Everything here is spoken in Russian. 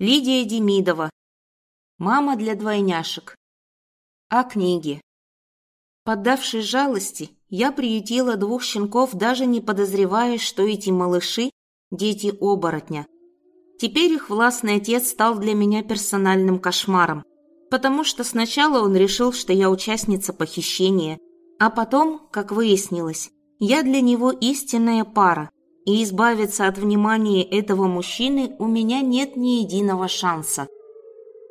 Лидия Демидова. Мама для двойняшек. О книге. Поддавшись жалости, я приютила двух щенков, даже не подозревая, что эти малыши – дети оборотня. Теперь их властный отец стал для меня персональным кошмаром, потому что сначала он решил, что я участница похищения, а потом, как выяснилось, я для него истинная пара, и избавиться от внимания этого мужчины у меня нет ни единого шанса –